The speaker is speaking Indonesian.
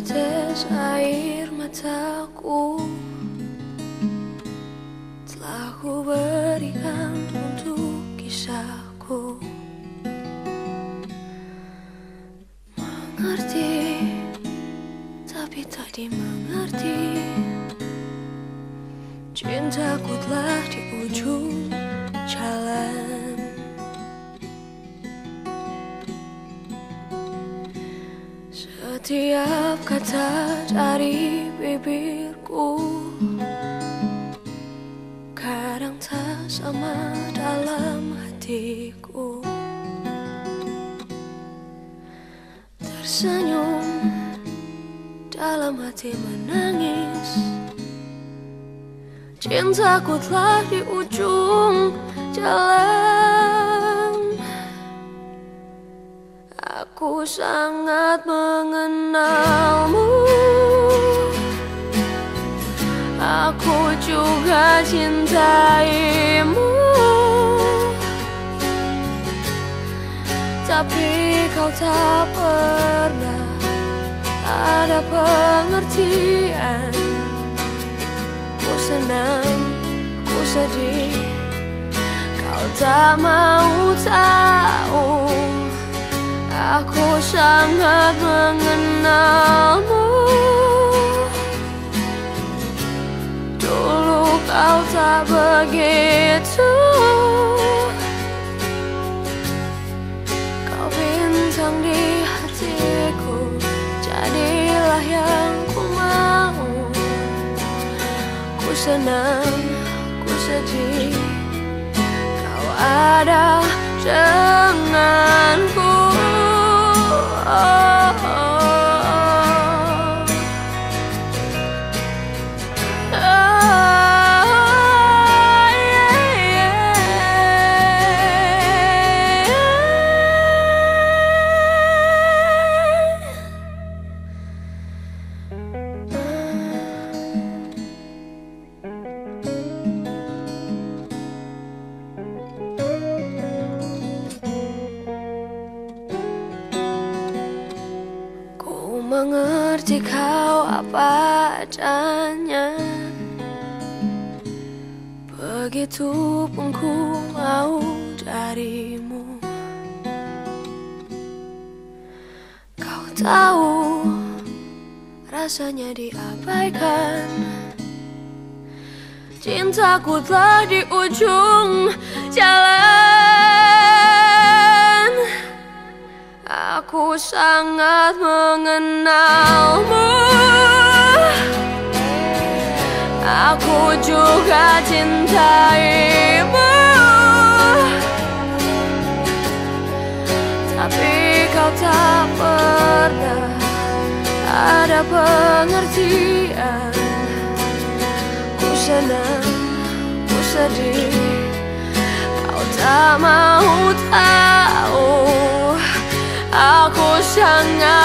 შეწეს აირმა თაკუ თლახუ ვერიგან თუ კისაკუ მანგარტი წაფიტადი მანგარტი ჩენთაკუ თლახი უჩუ. Setiap kata dari bibirku Kadang tak sama dalam hatiku. Tersenyum dalam hati menangis. Cintaku telah di ujung jalan Aku sangat mengenalmu. Aku juga cintaimu. Tapi kau tak pernah ada pengertian. Ku senang, ku sedih. Kau tak mau tahu Aku sangat mengenalmu. Dulu kau tak begitu. Kau bintang di hatiku Jadilah yang ku mau. Ku senang, ku sedih Kau ada denganku oh, mengerti kau apa adanya. Begitu pun ku mau darimu. Kau tahu rasanya diabaikan. Cintaku telah di ujung jalan sangat mengenalmu Aku juga cintaimu. Tapi kau tak pernah ada pengertian. Ku senang, ku sedih. Kau tak mau tahu